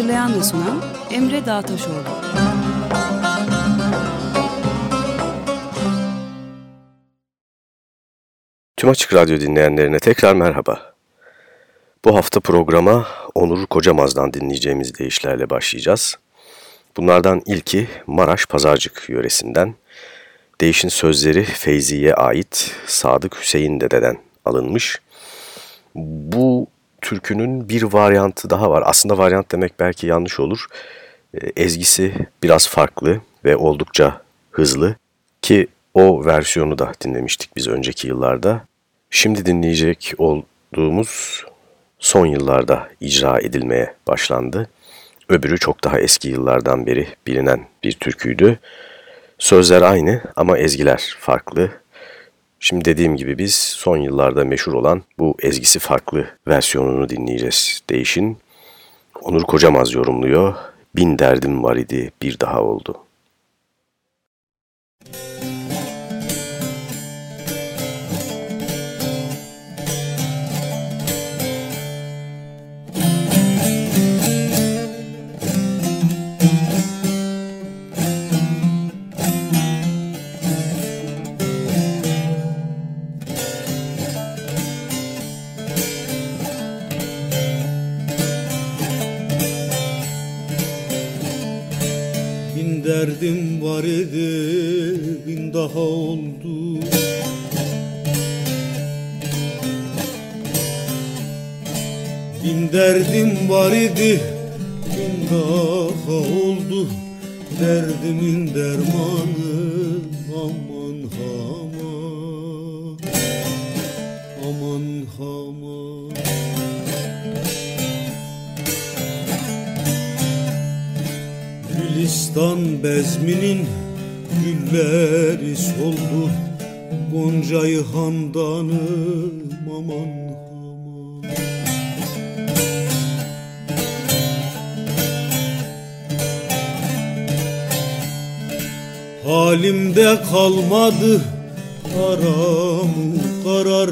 Hazırlayan ve sunan Emre Dağtaşoğlu. Tüm Açık Radyo dinleyenlerine tekrar merhaba. Bu hafta programa Onur Kocamaz'dan dinleyeceğimiz deyişlerle başlayacağız. Bunlardan ilki Maraş Pazarcık yöresinden. Değişin sözleri Feyzi'ye ait Sadık Hüseyin dededen alınmış. Bu türkünün bir varyantı daha var. Aslında varyant demek belki yanlış olur. E, ezgisi biraz farklı ve oldukça hızlı ki o versiyonu da dinlemiştik biz önceki yıllarda. Şimdi dinleyecek olduğumuz son yıllarda icra edilmeye başlandı. Öbürü çok daha eski yıllardan beri bilinen bir türküydü. Sözler aynı ama ezgiler farklı. Şimdi dediğim gibi biz son yıllarda meşhur olan bu ezgisi farklı versiyonunu dinleyeceğiz. Değişin. Onur Kocamaz yorumluyor. Bin derdim var idi bir daha oldu. Derdim var idi bin daha oldu. Bin derdim var idi bin daha oldu. Derdimin dermanı Gülistan bezminin gülleri soldu Goncayı handanım aman aman. Halimde kalmadı karamı karar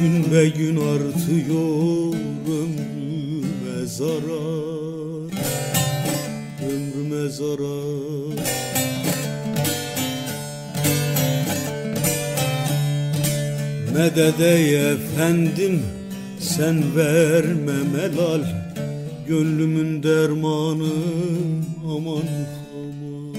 Gün be gün artıyor ömrüme zarar Ömrüme zarar Medet ey efendim sen verme melal. Gönlümün dermanı aman aman.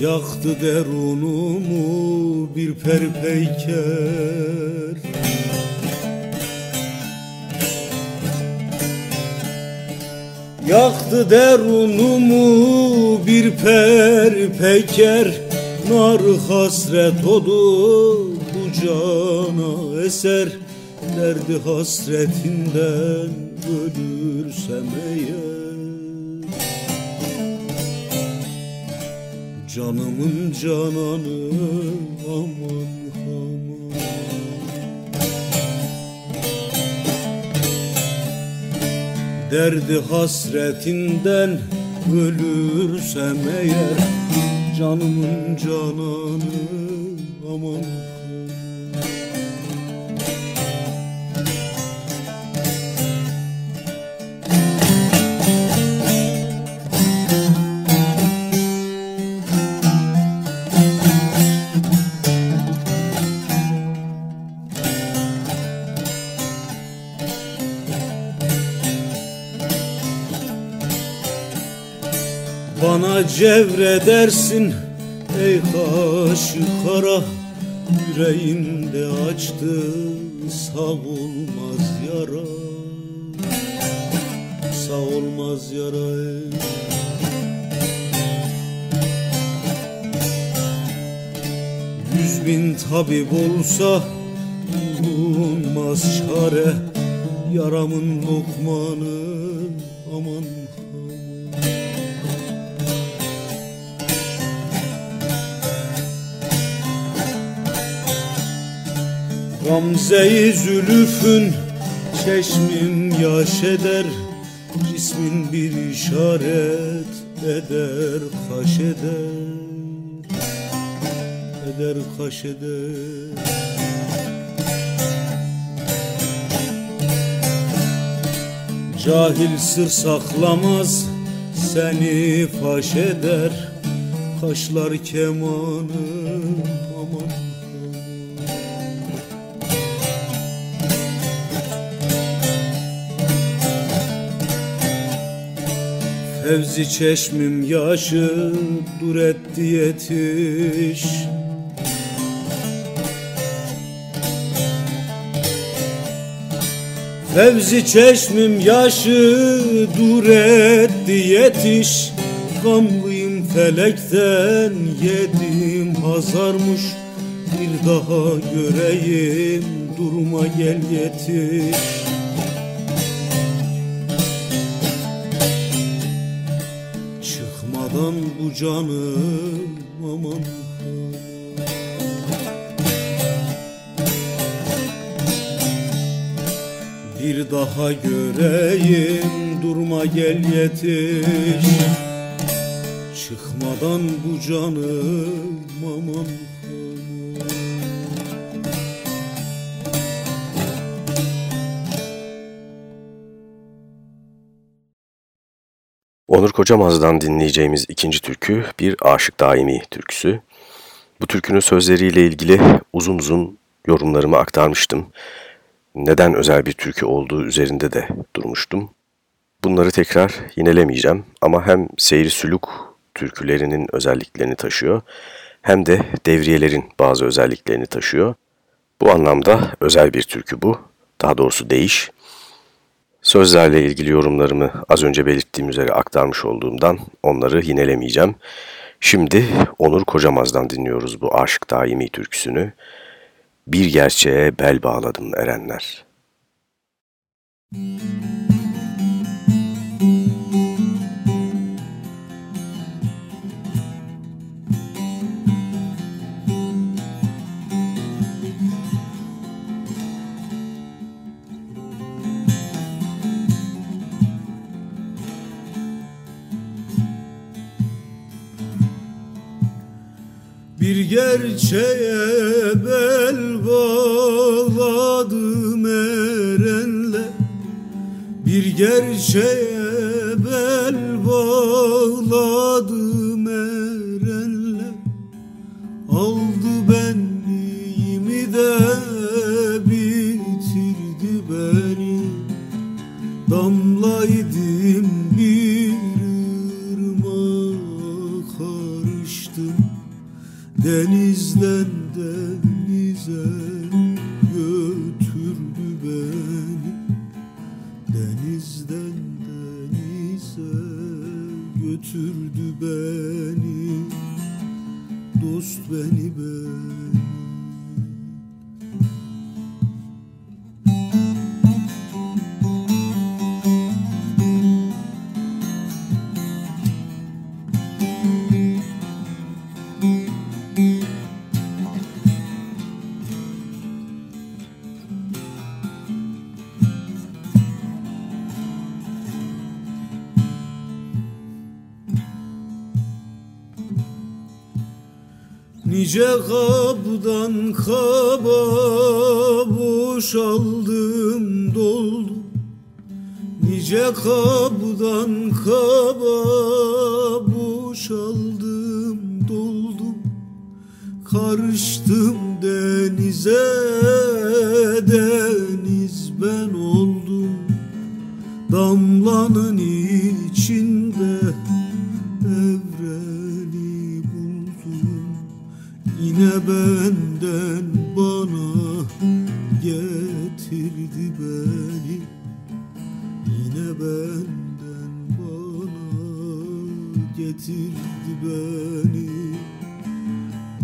Yaktı derunumu bir perpeyker Yaktı derunumu bir perpeker. Nar hasret odu bu cana eser. Derdi hasretinden ölürsem eğer. Canımın cananı aman Derdi hasretinden ölürsem eğer Canımın cananı aman Bana cevredersin ey kaşı kara Yüreğimde açtı savulmaz yara. Savulmaz yara ey. Yüz bin tabip olsa bulunmaz çare. Yaramın lokmanı aman. Gamze-i zülüfün çeşmim yaş eder Cismin bir işaret eder kaş eder Eder kaş eder. Cahil sır saklamaz seni faş eder Kaşlar kemanı Fevzi çeşmim yaşı dur etti yetiş. Fevzi çeşmim yaşı dur etti yetiş. Gamlıyım felekten yedim hazarmış. Bir daha göreyim durma gel yetiş Çıkmadan bu canım aman. Bir daha göreyim durma gel yetiş. Çıkmadan bu canım aman Onur Kocamaz'dan dinleyeceğimiz ikinci türkü bir Aşık Daimi türküsü. Bu türkünün sözleriyle ilgili uzun uzun yorumlarımı aktarmıştım. Neden özel bir türkü olduğu üzerinde de durmuştum. Bunları tekrar yinelemeyeceğim ama hem seyri süluk türkülerinin özelliklerini taşıyor hem de devriyelerin bazı özelliklerini taşıyor. Bu anlamda özel bir türkü bu. Daha doğrusu değiş. Sözlerle ilgili yorumlarımı az önce belirttiğim üzere aktarmış olduğumdan onları yinelemeyeceğim. Şimdi Onur Kocamaz'dan dinliyoruz bu Aşık Daimi türküsünü. Bir gerçeğe bel bağladım erenler. Müzik gerçeğe bel bağladım erenle. Bir gerçeğe bel bağladım erenle. Aldı benliğimi de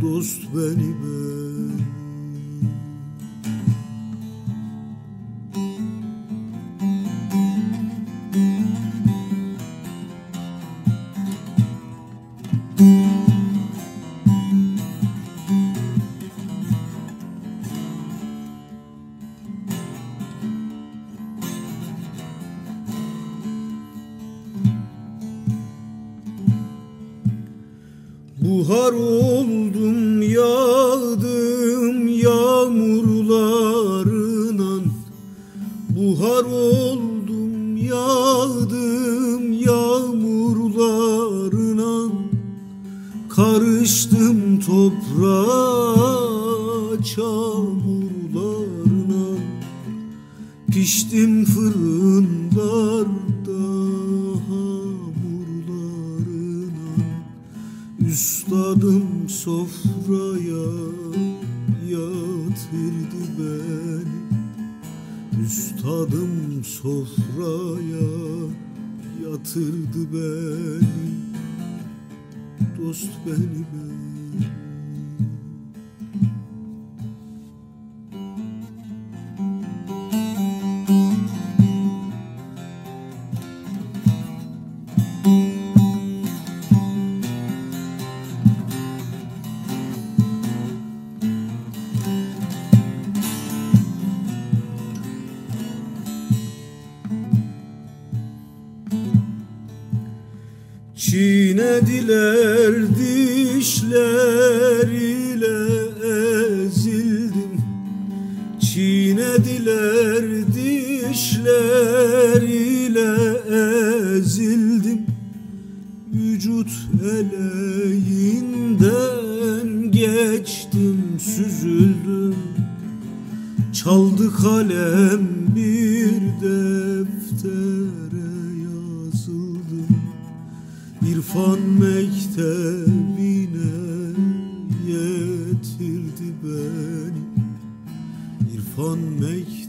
dost beni beni Çiğnediler dişleriyle ezildim. Çiğnediler dişleriyle ezildim. Vücut eleğinden geçtim süzüldüm. Çaldı kalem İrfan mektebine yetirdi beni. İrfan mektebine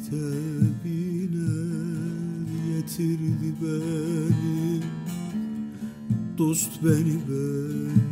yetirdi beni. Dost beni beni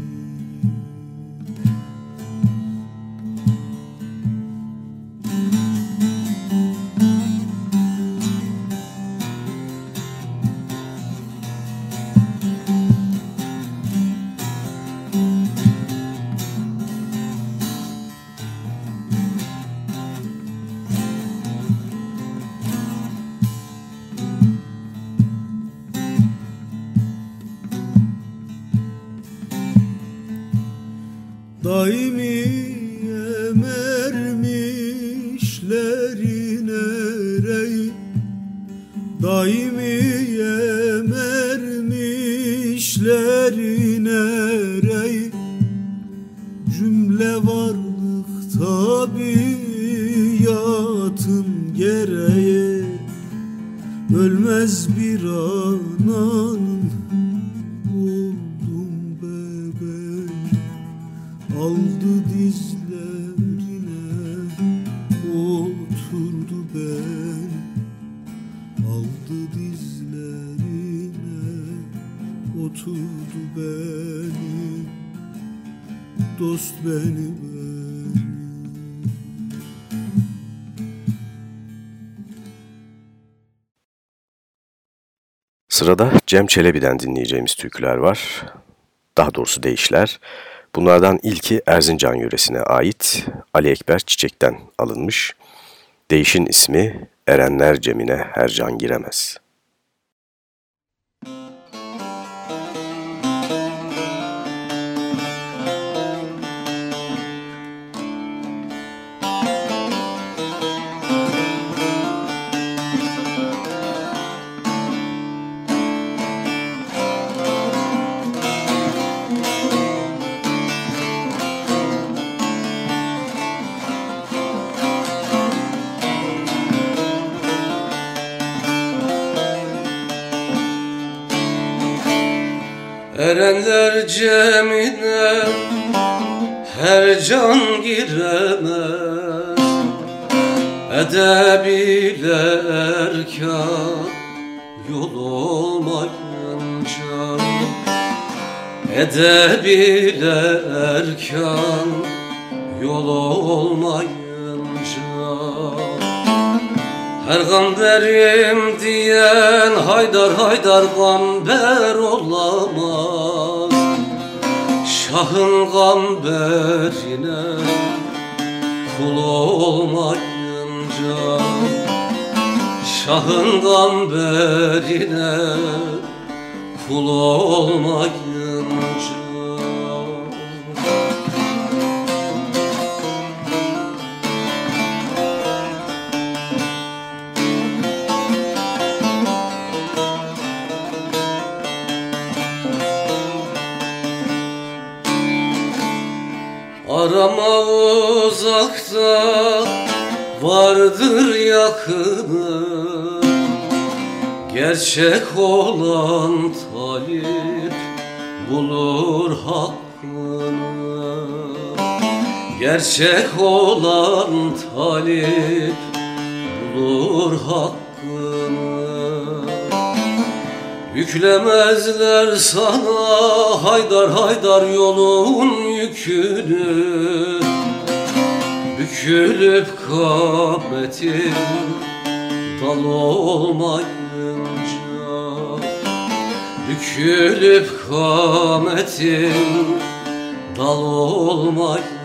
gereği Ölmez bir anan aldı dizlerine Sırada Cem Çelebi'den dinleyeceğimiz türküler var. Daha doğrusu değişler. Bunlardan ilki Erzincan yöresine ait Ali Ekber Çiçek'ten alınmış. Değişin ismi Erenler Cemine her can giremez. Erenler cemine her can giremez. Edebiyle erkan yol olmayınca. Edebiyle erkan yol olmayınca. Her gamberim diyen haydar haydar gamber olamaz Şahın gamberine kul olmayınca. Şahın gamberine kul olmayınca Arama uzakta vardır yakını. Gerçek olan talip bulur hakkını. Gerçek olan talip bulur hakkını. Yüklemezler sana haydar haydar yolun yükünü Bükülüp kametin dal olmayınca. Bükülüp kametin dal olmayınca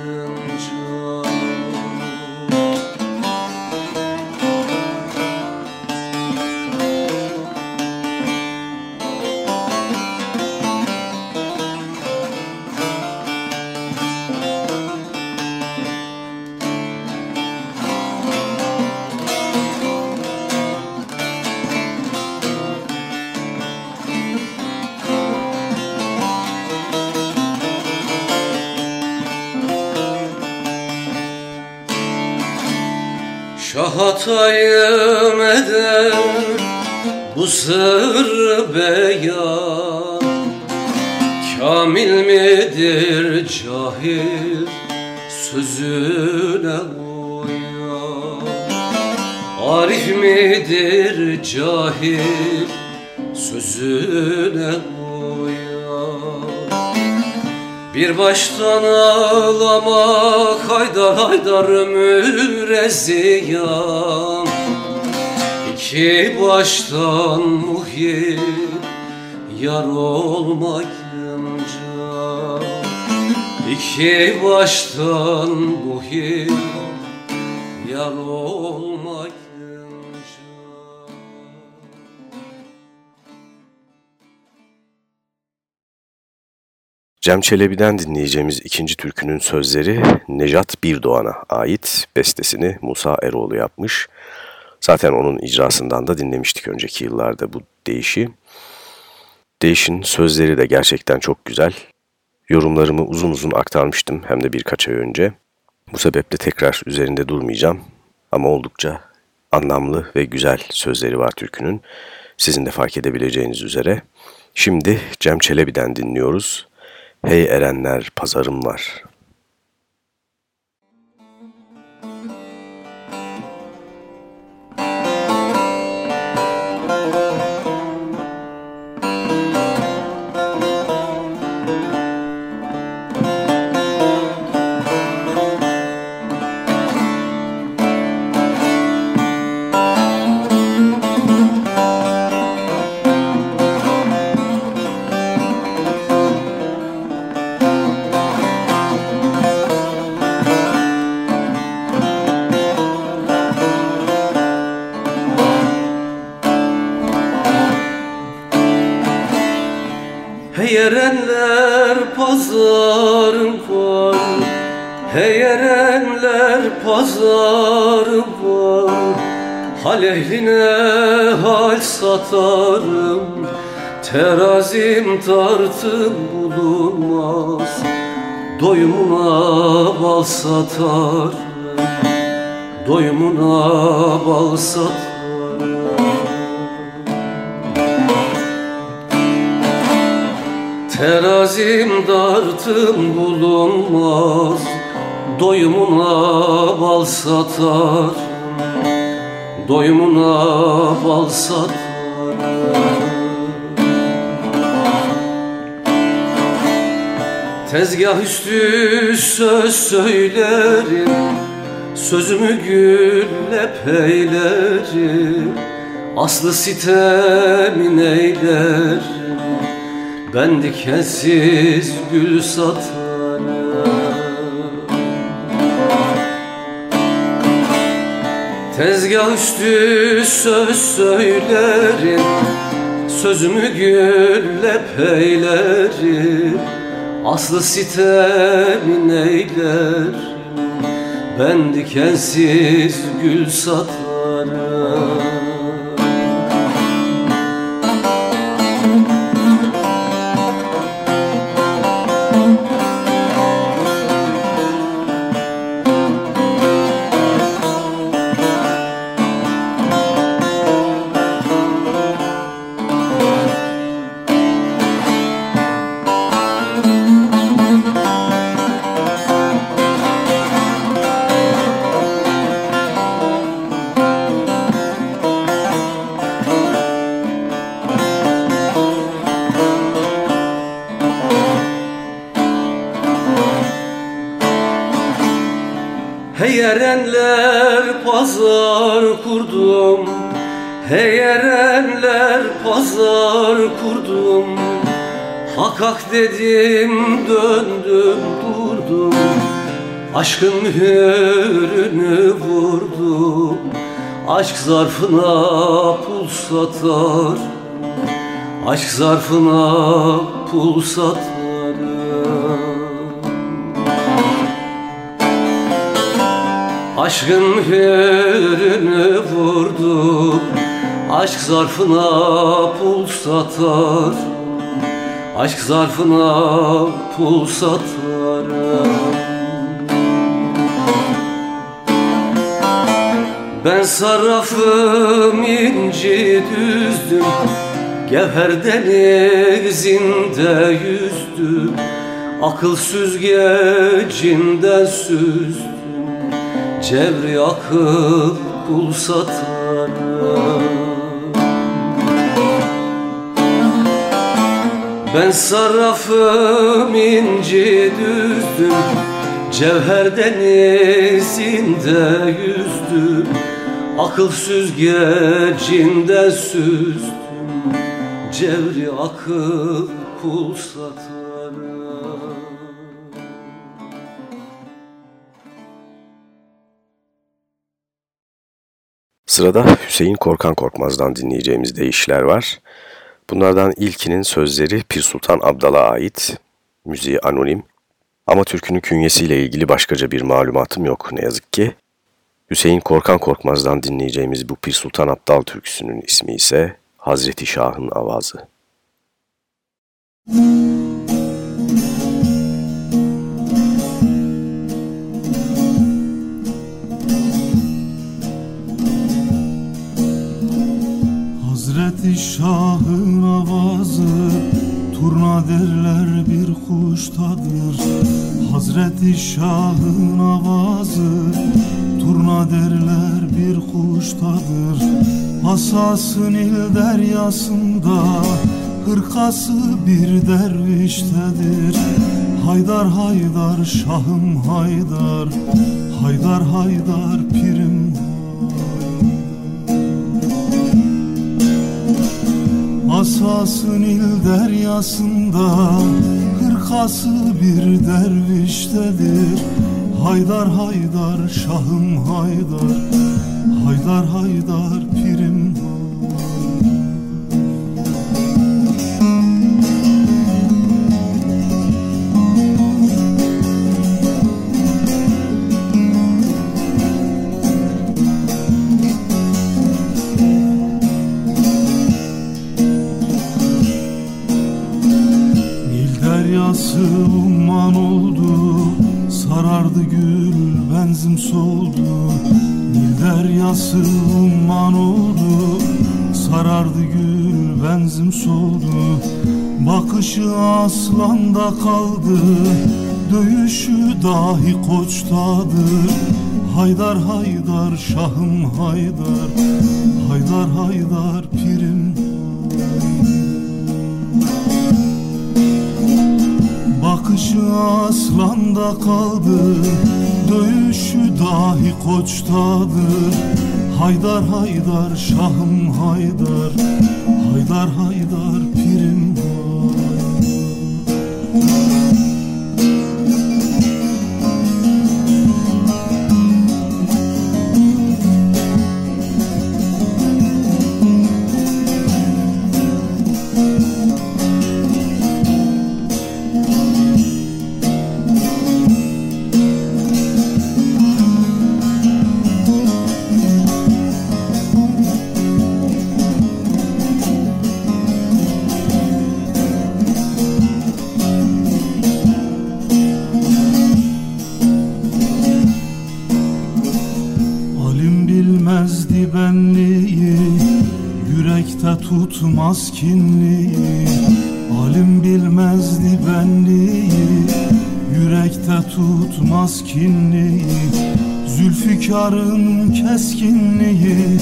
Şahatayım eder bu sır beyan Kamil midir cahil sözüne uyan Arif midir cahil sözüne bir baştan ağlamak haydar haydar mürezziyan İki baştan muhir yar olmayınca İki baştan muhir yar olmayınca Cem Çelebi'den dinleyeceğimiz ikinci türkünün sözleri Nejat Birdoğan'a ait bestesini Musa Eroğlu yapmış. Zaten onun icrasından da dinlemiştik önceki yıllarda bu deyişi. Değişin sözleri de gerçekten çok güzel. Yorumlarımı uzun uzun aktarmıştım hem de birkaç ay önce. Bu sebeple tekrar üzerinde durmayacağım ama oldukça anlamlı ve güzel sözleri var türkünün. Sizin de fark edebileceğiniz üzere. Şimdi Cem Çelebi'den dinliyoruz. Hey erenler pazarım var. Satarım Terazim tartım bulunmaz. Doyumuna bal satarım Doyumuna bal satarım Terazim dartım bulunmaz Doyumuna bal satar Doyumuna bal satar Tezgah üstü söz söylerim Sözümü gülle peylerim Aslı sitemin eylerim. Ben dikensiz gül satarım. Tezgah üstü söz söylerim Sözümü gülle peylerim Aslı sitemin eyler Ben dikensiz gül satarım pazar kurdum. Hey erenler pazar kurdum. Hak hak dedim döndüm durdum. Aşkın mühürünü vurdum. Aşk zarfına pul satar. Aşk zarfına pul satarım Aşkın mühürünü vurdum Aşk zarfına pul satar. Aşk zarfına pul satarım Ben sarrafım inci düzdüm Gevher denizinde yüzdüm. Akıl süzgecinden süzdüm Cevri akıl kul Ben sarrafım inci düzdüm Cevher denizinde yüzdüm. Akıl süzgecinden süzdüm Cevri akıl kul satarım Sırada Hüseyin Korkan Korkmaz'dan dinleyeceğimiz deyişler var. Bunlardan ilkinin sözleri Pir Sultan Abdal'a ait, müziği anonim. Ama türkünün künyesiyle ilgili başkaca bir malumatım yok ne yazık ki. Hüseyin Korkan Korkmaz'dan dinleyeceğimiz bu Pir Sultan Abdal türküsünün ismi ise Hazreti Şah'ın Avazı. Müzik Hazreti Şah'ın avazı Turna derler bir kuştadır Hazreti Şah'ın avazı Turna derler bir kuştadır Asasın il deryasında Hırkası bir derviştedir. Haydar haydar şahım haydar Haydar haydar pirim Asasın il deryasında Hırkası bir derviştedir. Haydar haydar şahım haydar Haydar haydar pirim benzim soldu Nil deryası umman oldu. Sarardı gül benzim soldu. Bakışı aslanda kaldı Dövüşü dahi koçtadır Haydar haydar şahım haydar Haydar haydar pirim başı aslanda kaldı Dövüşü dahi koçtadır Haydar haydar şahım haydar Haydar haydar pirim tutmaz kinliği Alim bilmezdi benliği. Yürekte tutmaz kinliği Zülfikarın keskinliği.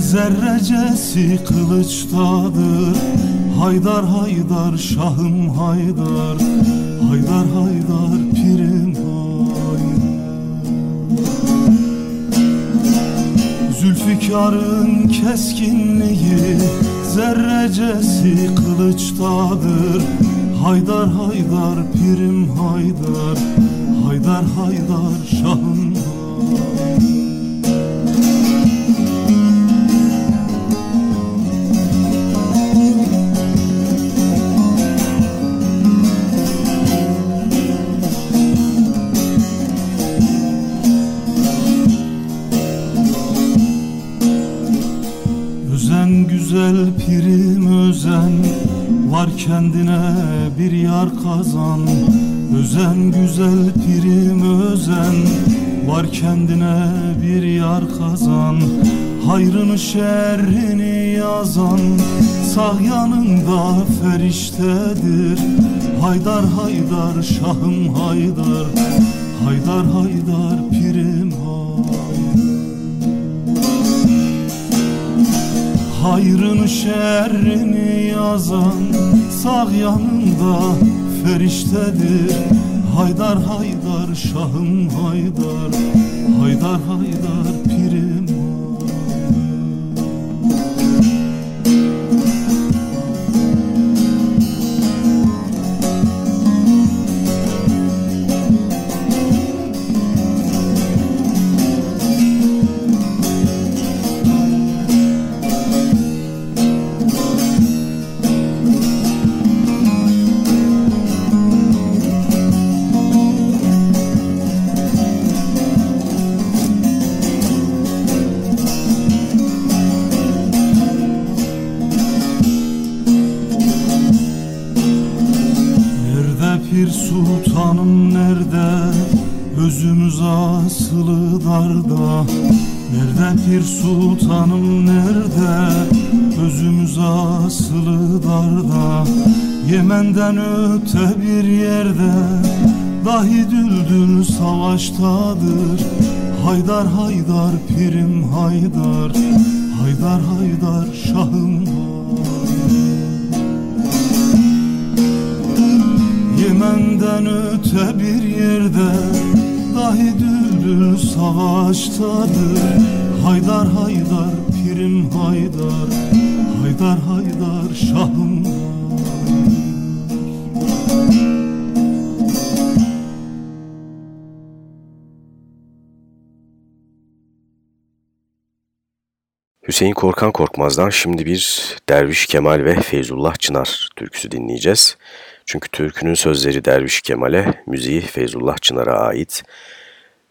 Zerrecesi kılıçtadır Haydar haydar şahım haydar. Haydar haydar pirim haydar. Zülfikarın keskinliği zerrecesi kılıçtadır. Haydar haydar pirim haydar. Haydar haydar şahım güzel Var kendine bir yar kazan. Özen güzel pirim özen. Var kendine bir yar kazan. Hayrını şerrini yazan. Sağ yanında feriştedir. Haydar haydar şahım haydar. Haydar haydar pirim Hayrını şerrini yazan Sağ yanında feriştedir. Haydar haydar şahım haydar Haydar haydar pirim Pir sultanım nerede Özümüz asılı darda? Yemen'den öte bir yerde Dahi düldül savaştadır. Haydar haydar pirim haydar. Haydar haydar şahım Yemen'den öte bir yerde Dahi düldül savaştadır Haydar haydar pirim haydar Haydar haydar şahım Hüseyin Korkan Korkmaz'dan şimdi bir Derviş Kemal ve Feyzullah Çınar türküsü dinleyeceğiz. Çünkü türkünün sözleri Derviş Kemal'e, müziği Feyzullah Çınar'a ait.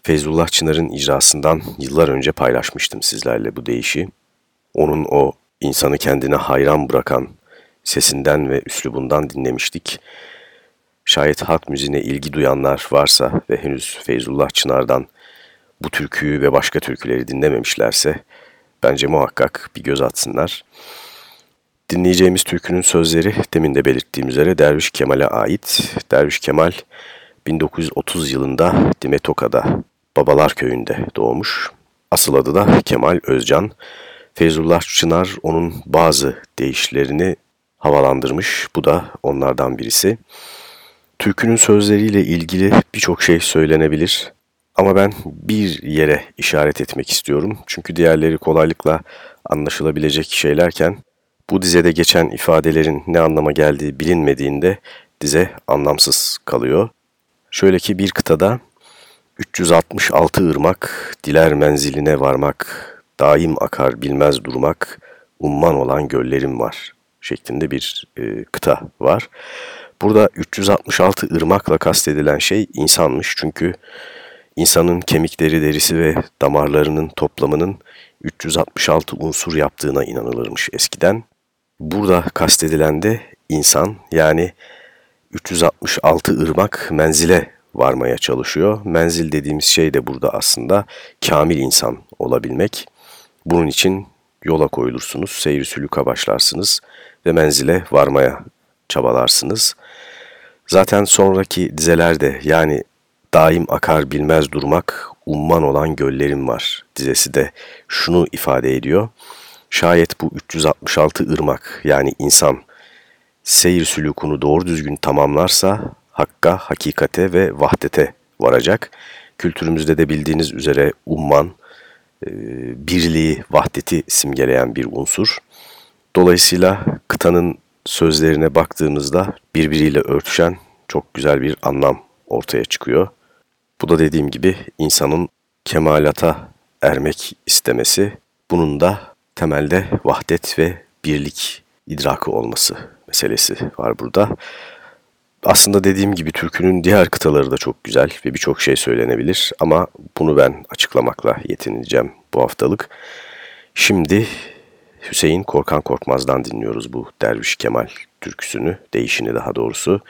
Feyzullah Çınar'ın icrasından yıllar önce paylaşmıştım sizlerle bu deyişi. Onun o insanı kendine hayran bırakan sesinden ve üslubundan dinlemiştik. Şayet halk müziğine ilgi duyanlar varsa ve henüz Feyzullah Çınar'dan bu türküyü ve başka türküleri dinlememişlerse bence muhakkak bir göz atsınlar. Dinleyeceğimiz türkünün sözleri demin de belirttiğim üzere Derviş Kemal'e ait. Derviş Kemal 1930 yılında Dimetoka'da Babalar Köyü'nde doğmuş. Asıl adı da Kemal Özcan. Feyzullah Çınar onun bazı deyişlerini havalandırmış. Bu da onlardan birisi. Türkünün sözleriyle ilgili birçok şey söylenebilir. Ama ben bir yere işaret etmek istiyorum. Çünkü diğerleri kolaylıkla anlaşılabilecek şeylerken bu dizede geçen ifadelerin ne anlama geldiği bilinmediğinde dize anlamsız kalıyor. Şöyle ki bir kıtada 366 ırmak, diler menziline varmak, daim akar bilmez durmak, umman olan göllerim var şeklinde bir e, kıta var. Burada 366 ırmakla kastedilen şey insanmış çünkü insanın kemikleri, derisi ve damarlarının toplamının 366 unsur yaptığına inanılırmış eskiden. Burada kastedilen de insan yani 366 ırmak menzile varmaya çalışıyor. Menzil dediğimiz şey de burada aslında kamil insan olabilmek. Bunun için yola koyulursunuz, seyri sülüka başlarsınız ve menzile varmaya çabalarsınız. Zaten sonraki dizelerde yani daim akar bilmez durmak, umman olan göllerim var dizesi de şunu ifade ediyor. Şayet bu 366 ırmak yani insan seyir sülükunu doğru düzgün tamamlarsa hakka, hakikate ve vahdete varacak. Kültürümüzde de bildiğiniz üzere umman, e, birliği, vahdeti simgeleyen bir unsur. Dolayısıyla kıtanın sözlerine baktığımızda birbiriyle örtüşen çok güzel bir anlam ortaya çıkıyor. Bu da dediğim gibi insanın kemalata ermek istemesi, bunun da temelde vahdet ve birlik idrakı olması meselesi var burada. Aslında dediğim gibi türkünün diğer kıtaları da çok güzel ve birçok şey söylenebilir ama bunu ben açıklamakla yetineceğim bu haftalık. Şimdi Hüseyin Korkan Korkmaz'dan dinliyoruz bu Derviş Kemal türküsünü, değişini daha doğrusu.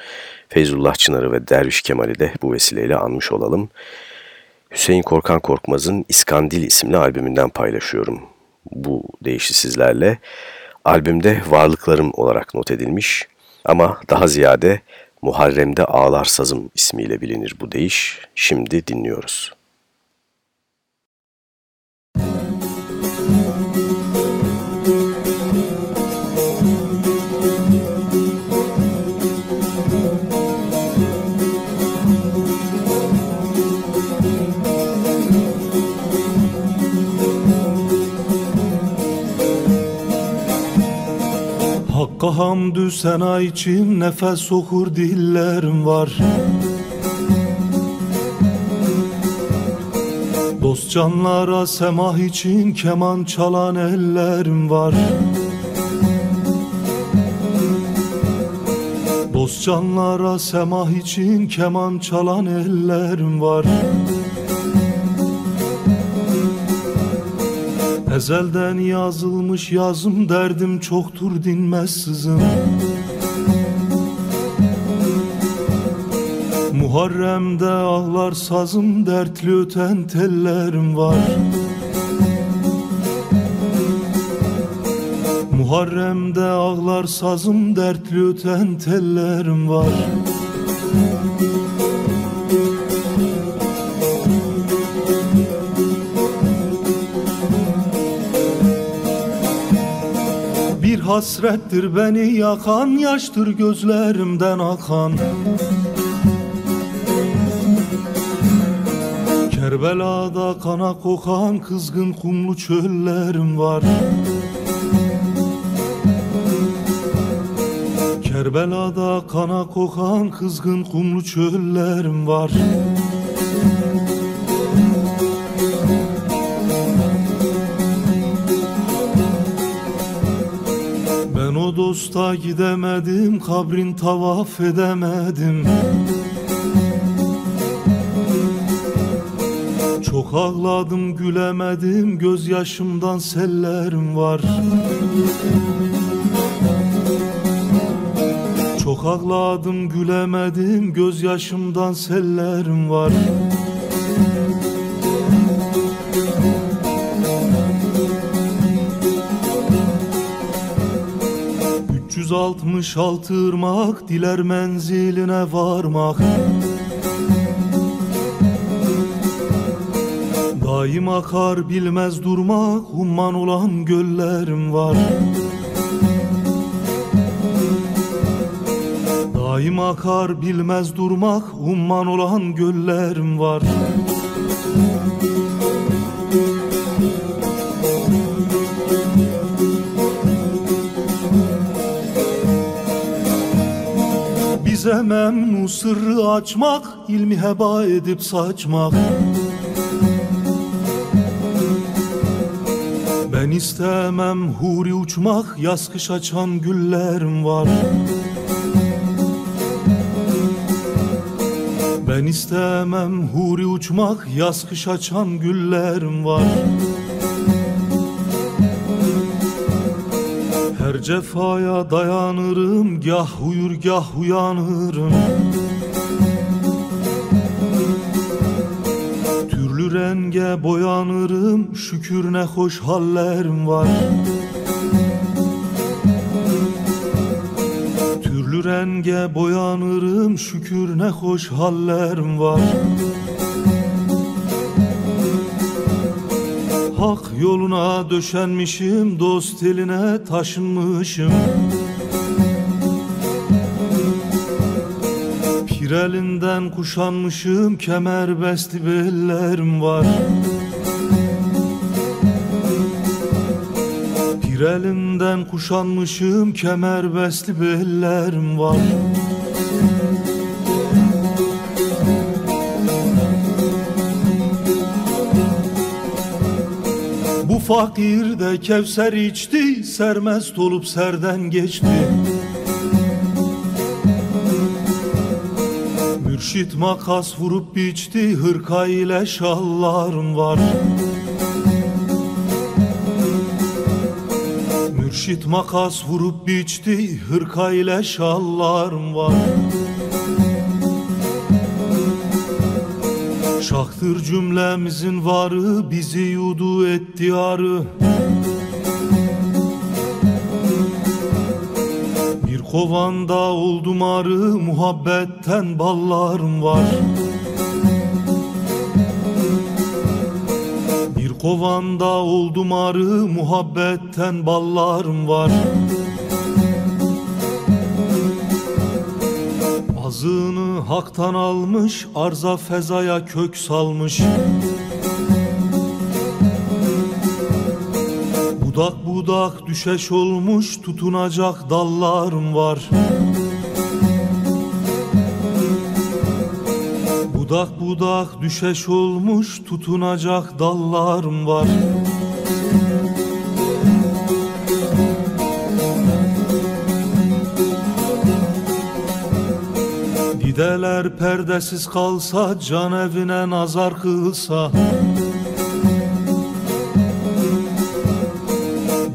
Feyzullah Çınar'ı ve Derviş Kemal'i de bu vesileyle anmış olalım. Hüseyin Korkan Korkmaz'ın İskandil isimli albümünden paylaşıyorum bu değişi sizlerle. Albümde varlıklarım olarak not edilmiş ama daha ziyade Muharrem'de Ağlar Sazım ismiyle bilinir bu deyiş. Şimdi dinliyoruz. Hakka hamdü sena için nefes okur dillerim var. Dost canlara semah için keman çalan ellerim var. Dost canlara semah için keman çalan ellerim var Ezelden yazılmış yazım derdim çoktur dinmez sızım. Muharrem'de ağlar sazım dertli öten tellerim var. Muharrem'de ağlar sazım dertli öten tellerim var hasrettir beni yakan Yaştır gözlerimden akan. Kerbela'da kana kokan Kızgın kumlu çöllerim var. Kerbela'da kana kokan Kızgın kumlu çöllerim var dosta gidemedim Kabrin tavaf edemedim. Çok ağladım gülemedim Gözyaşımdan sellerim var. Çok ağladım gülemedim Gözyaşımdan sellerim var 366 ırmak diler menziline varmak. Daim akar bilmez durmak umman olan göllerim var. Daim akar bilmez durmak umman olan göllerim var Bize memnu sırrı açmak ilmi heba edip saçmak. Ben istemem huri uçmak Yaz kış açan güllerim var. Ben istemem huri uçmak Yaz kış açan güllerim var Cefaya dayanırım Gah uyur gah uyanırım. Türlü renge boyanırım Şükür ne hoş hallerim var. Türlü renge boyanırım Şükür ne hoş hallerim var Hak yoluna döşenmişim Dost eline taşınmışım. Pir elinden kuşanmışım Kemer besti bellerim var. Pir elinden kuşanmışım Kemer besti bellerim var fakir de kevser içti Sermest olup serden geçti. Mürşit makas vurup biçti Hırka ile şallarım var. Mürşit makas vurup biçti Hırka ile şallarım var Şahtır cümlemizin varı bizi yudu etti arı. Bir kovanda oldum arı muhabbetten ballarım var. Bir kovanda oldum arı muhabbetten ballarım var Azığını haktan almış arza fezaya kök salmış. Budak budak düşeş olmuş tutunacak dallarım var. Budak budak düşeş olmuş tutunacak dallarım var Dideler perdesiz kalsa can evine nazar kılsa.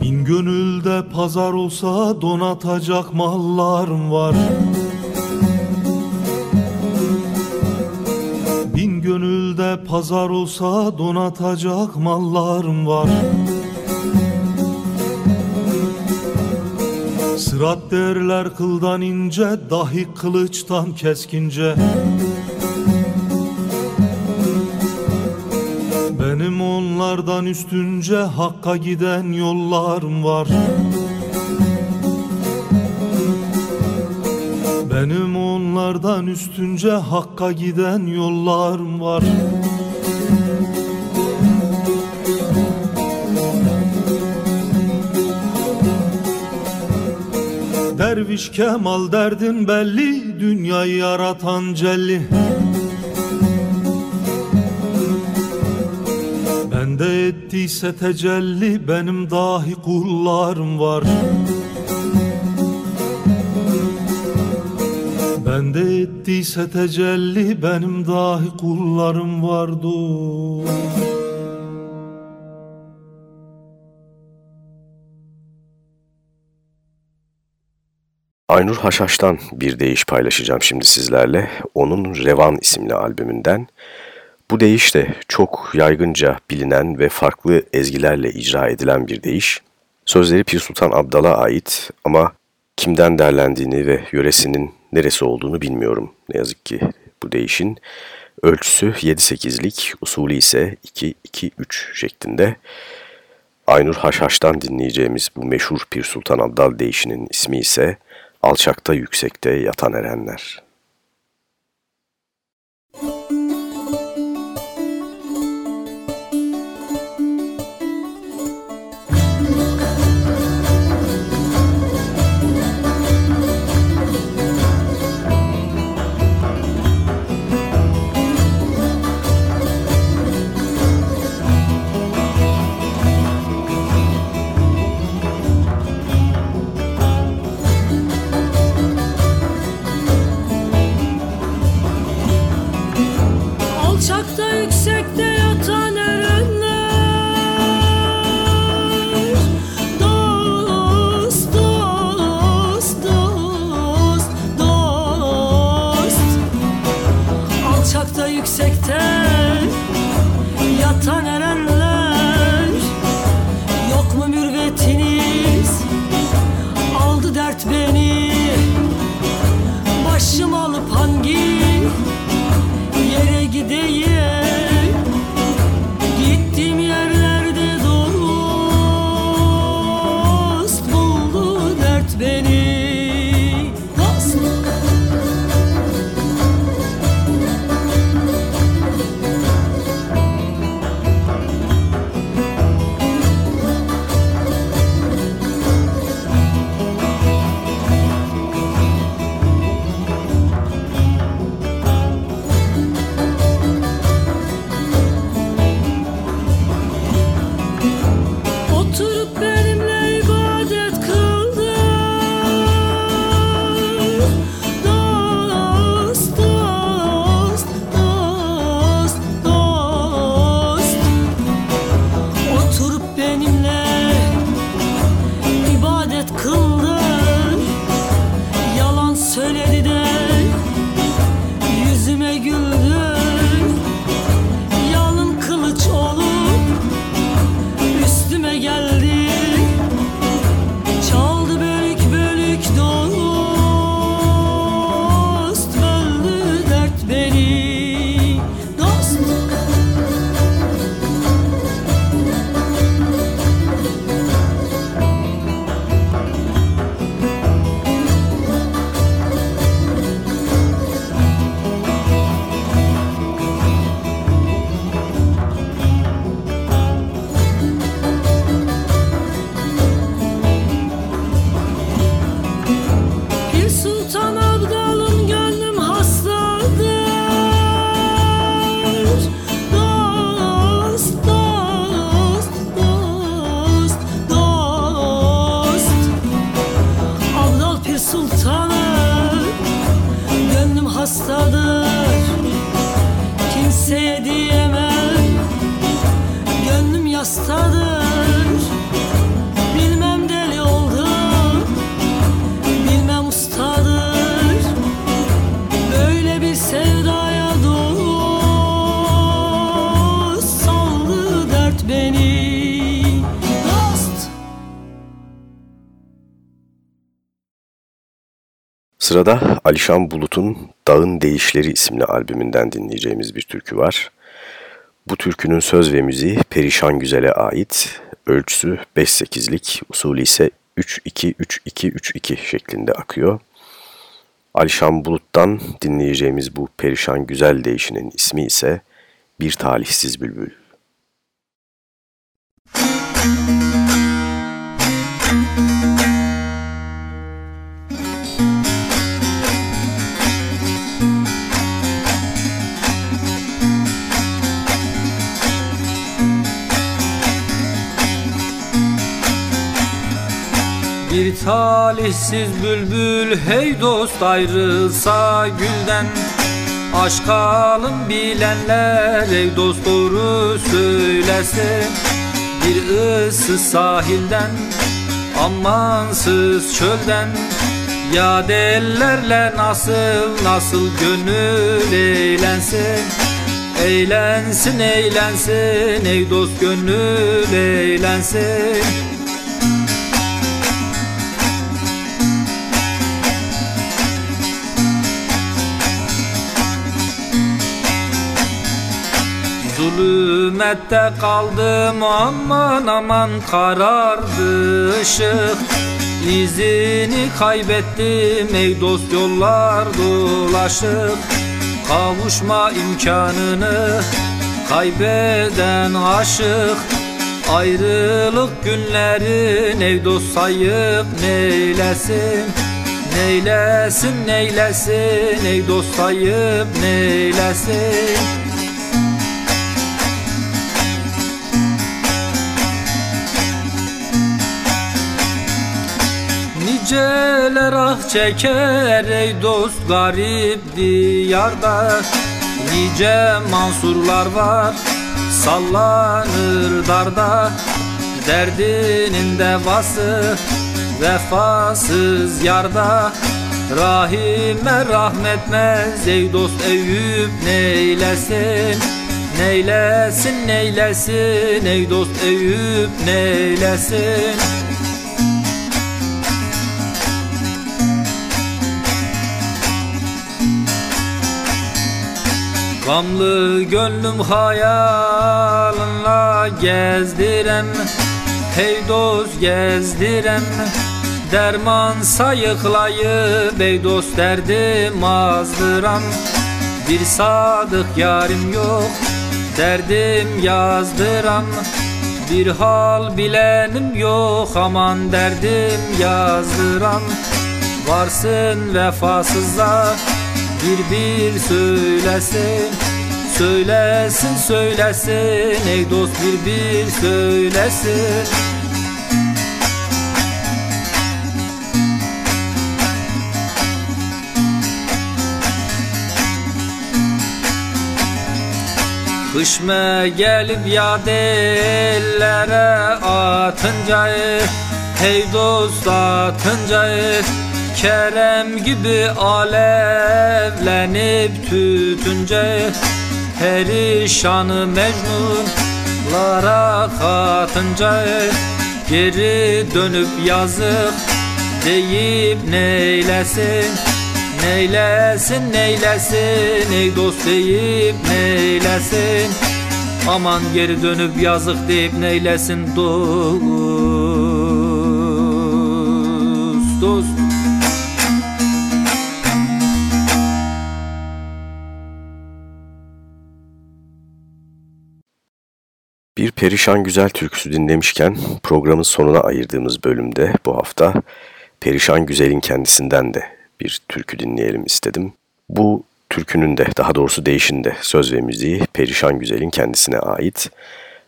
Bin gönülde pazar olsa donatacak mallarım var. Bin gönülde pazar olsa donatacak mallarım var Sırat derler kıldan ince Dahi kılıçtan keskince. Benim onlardan üstünce Hakka giden yollarım var. Benim onlardan üstünce Hakka giden yollarım var Derviş Kemal derdin belli Dünyayı yaratan celli. Bende ettiyse tecelli Benim dahi kullarım var. Bende ettiyse tecelli Benim dahi kullarım vardı Aynur Haşhaş'tan bir deyiş paylaşacağım şimdi sizlerle. Onun Revan isimli albümünden. Bu deyiş de çok yaygınca bilinen ve farklı ezgilerle icra edilen bir deyiş. Sözleri Pir Sultan Abdal'a ait ama kimden derlendiğini ve yöresinin neresi olduğunu bilmiyorum ne yazık ki bu deyişin. Ölçüsü 7-8'lik, usulü ise 2-2-3 şeklinde. Aynur Haşhaş'tan dinleyeceğimiz bu meşhur Pir Sultan Abdal deyişinin ismi ise alçakta yüksekte yatan erenler. Sırada Alişan Bulut'un Dağın Değişleri isimli albümünden dinleyeceğimiz bir türkü var. Bu türkünün söz ve müziği Perişan Güzel'e ait. Ölçüsü 5-8'lik, usulü ise 3-2-3-2-3-2 şeklinde akıyor. Alişan Bulut'tan dinleyeceğimiz bu Perişan Güzel değişinin ismi ise Bir Talihsiz Bülbül. Müzik talihsiz bülbül hey dost ayrılsa gülden. Aşk alım bilenler ey dost doğru söylesin Bir ıssız sahilden amansız çölden. Ya dellerle nasıl nasıl gönül eğlensin Eğlensin eğlensin ey dost gönül eğlensin Zulümette kaldım aman aman karardı ışık İzini kaybettim ey dost yollar dolaşık. Kavuşma imkanını kaybeden aşık. Ayrılık günlerin ey dost sayıp neylesin? Neylesin neylesin ey dost sayıp neylesin Niceler ah çeker ey dost garip diyarda Nice mansurlar var sallanır darda. Derdinin devası vefasız yarda. Rahime rahmetmez ey dost Eyüp neylesin? Neylesin neylesin? Ey dost Eyüp neylesin Gamlı gönlüm hayalınla gezdirem Hey dost gezdirem Derman sayıklayı bey dost derdim azdıram Bir sadık yarim yok derdim yazdıram Bir hal bilenim yok aman derdim yazdıram Varsın vefasızlar bir bir söylesin Söylesin söylesin. Ey dost bir bir söylesin Kışme gelip ya dellere atınca Hey dost atınca Kerem gibi alevlenip tütünce Perişanı mecnunlara katınca Geri dönüp yazık deyip neylesin Neylesin neylesin ey dost deyip neylesin. Aman geri dönüp yazık deyip neylesin dost dost Perişan Güzel türküsü dinlemişken programın sonuna ayırdığımız bölümde bu hafta Perişan Güzel'in kendisinden de bir türkü dinleyelim istedim. Bu türkünün de daha doğrusu değişinde söz ve müziği Perişan Güzel'in kendisine ait.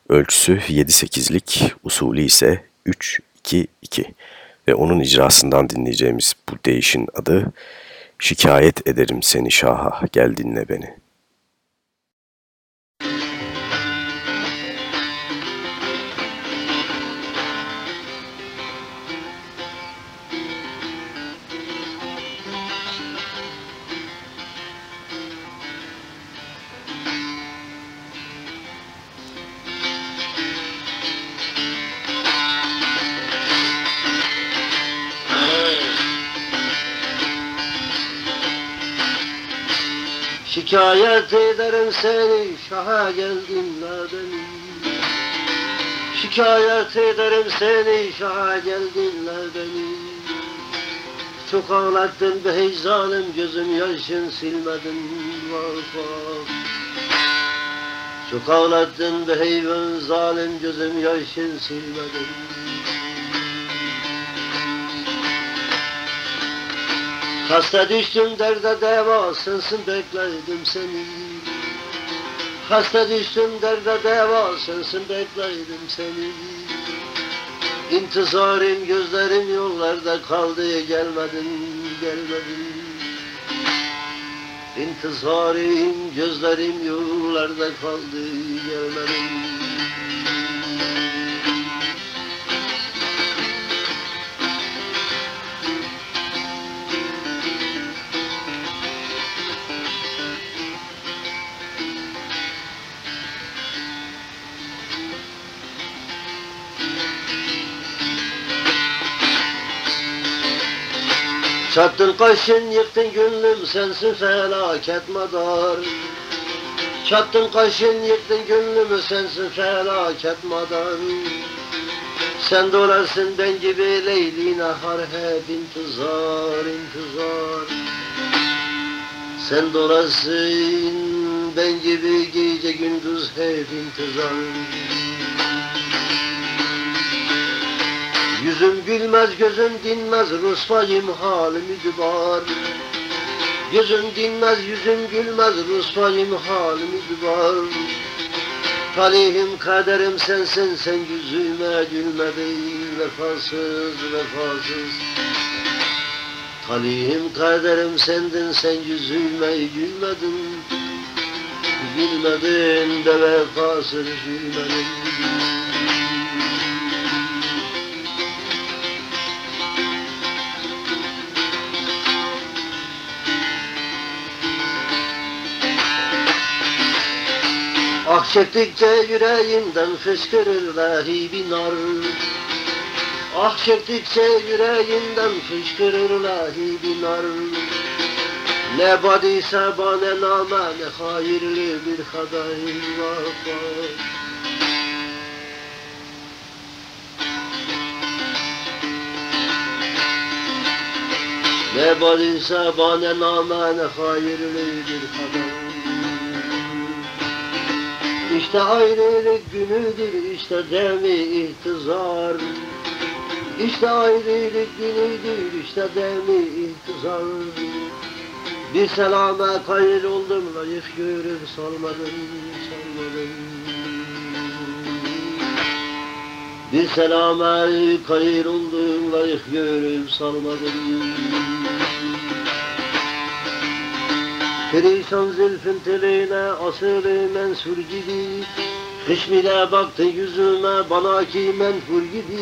Ölçüsü 7-8'lik, usulü ise 3-2-2 ve onun icrasından dinleyeceğimiz bu değişin adı Şikayet ederim seni şaha gel dinle beni. Şikayet ederim seni şaha geldin beni Şikayet ederim seni şaha geldin beni Çok ağlattın be hey zalim gözüm yaşın silmedin vah vah. Çok ağlattın be hey zalim gözüm yaşın silmedin Hasta düştüm derde deva sensin bekledim seni. Hasta düştüm derde deva sensin bekledim seni. İntizarım gözlerim yollarda kaldı gelmedin gelmedin. İntizarım gözlerim yollarda kaldı gelmedin Çattın kaşın yıktın gönlüm sensin felaket madar. Çattın kaşın yıktın gönlümü sensin felaket madar. Sen de olasın ben gibi leyli nahar hep intizar intizar. Sen de olasın ben gibi gece gündüz hep intizar Yüzüm gülmez gözüm dinmez Rusvayım halimi dübar Gözüm dinmez yüzüm gülmez Rusvayım halimi dübar Talihim kaderim sensin sen yüzüme gülmedin vefasız vefasız. Talihim kaderim sendin sen yüzüme gülmedin. Gülmedin de vefasız gülmedin çektikçe yüreğimden fışkırır lahibi nar. Ah çektikçe yüreğimden fışkırır lahibi nar. Ne badiyse bana name ne hayırlı bir kadayım vafa Ne badiyse bana name ne hayırlı bir kadayım İşte ayrılık günüdür, işte demi ihtizar. İşte ayrılık günüdür, işte demi ihtizar. Bir selame kayır oldum, layık görür salmadım, salmadım. Bir selame kayır oldum, layık görür salmadım. Perişan zülfün teline asılı mensur gibi Kış baktı yüzüme bana ki menfur gibi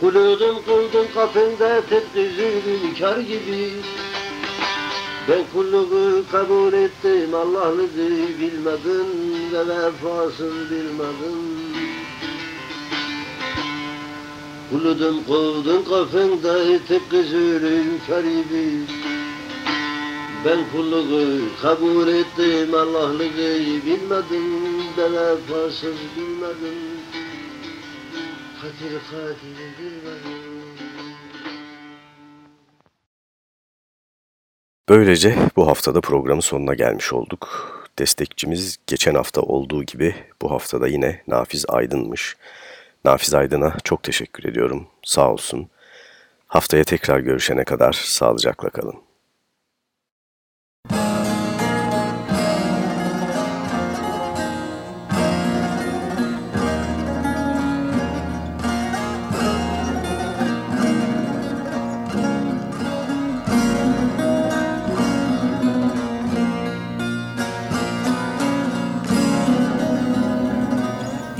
Kuludum kıldın kapında tıpkı zülfün kar gibi. Ben kulluğu kabul ettim Allah'lığı bilmedim ve vefasız bilmedim Kuludum kıldın kapında tıpkı zülfün kar gibi ben kulluğu kabul ettim, Allah'lığı bilmedim, ben vefasız bilmedim, kadir kadir bilmedim. Böylece bu haftada programın sonuna gelmiş olduk. Destekçimiz geçen hafta olduğu gibi bu haftada yine Nafiz Aydın'mış. Nafiz Aydın'a çok teşekkür ediyorum. Sağ olsun. Haftaya tekrar görüşene kadar sağlıcakla kalın.